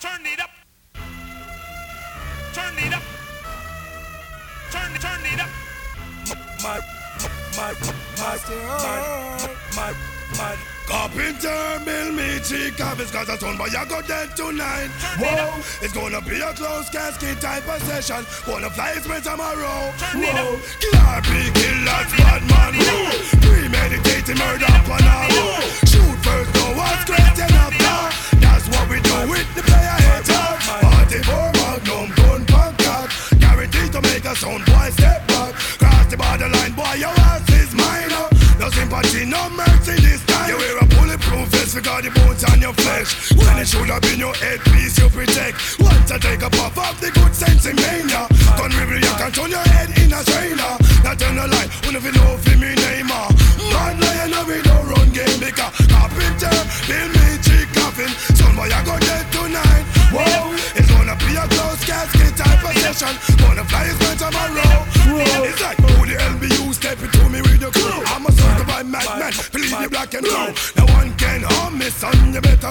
Turn it up. Turn it up. Turn it, turn it up. Mad, mad, mad, mad, mad, mad. Carpenter, build me cheek office Cause a son boy I go dead tonight Whoa, it's gonna be a close casket type of session Gonna fly with tomorrow Whoa, killer be killers, bad man premeditated murder upon borderline, boy your ass is mine uh. No sympathy, no mercy this time. You wear a bulletproof vest because the bones on your flesh. When it should have been your headpiece you protect. Once I take a puff of the good sensimilla Gun river you can turn your head in a trainer Not tell no lie, who never know for me name uh. Mad Lion no we don't run game because Carpenter, build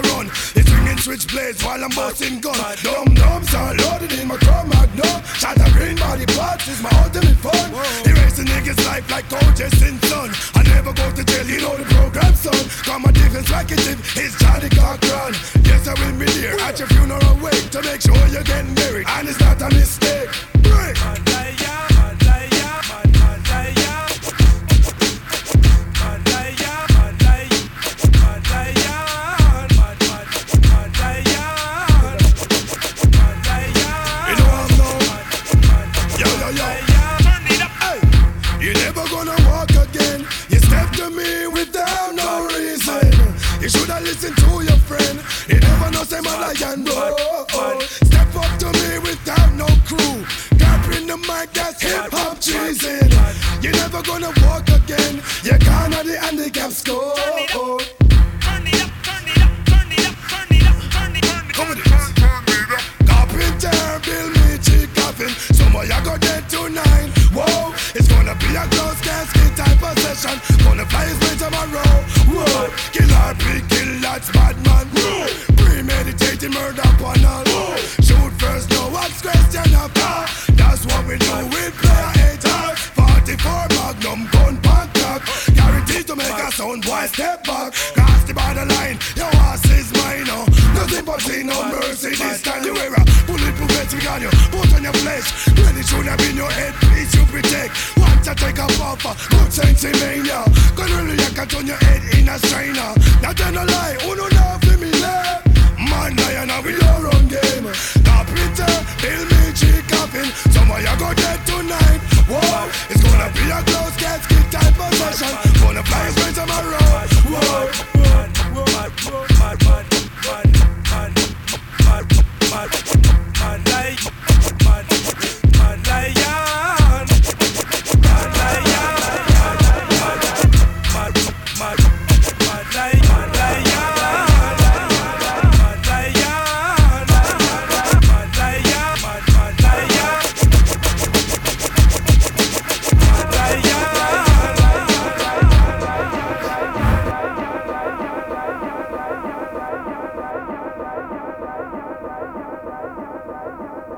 run It's swinging switchblades while I'm busting gun. Dumb dums are loaded in my chrome magnum. Shot a green body parts is my ultimate fun. Erase the niggas life like OJ Simpson I never go to jail, you know the program son Come my defense executive, it's Johnnie Cochran. Yes I will be there at your funeral you never gonna walk again. You step to me without no reason. You shoulda listened to your friend. You never know say my lion bro. Step up to me without no crew. In the mic, that's hip hop treason. You never gonna walk again. You can't have the handicap score. Go dead tonight. Whoa, it's gonna be a close casket type of session. Gonna fly his way tomorrow. Whoa, killer, big kill, that's bad man. Whoa, premeditated murder all. Whoa, shoot first, no one's question after. That's what we do with player haters. 44 Magnum gun pancake. Guaranteed to make a sound boy step back. Cross the borderline, your ass is mine. Oh. but sympathy, no mercy. This time you wear a bulletproof vest we got you. Put on your flesh. It should have been your head, please you protect. Want to take a buffer, good uh, sensimilla. Gonna really you can turn your head in a strainer. Uh. Not tell no lie, who know for me love. Man, lion, and we don't run game. Carpenter, build me cheek coffin. Somewhere you go dead tonight. Whoa, it's gonna be a close game.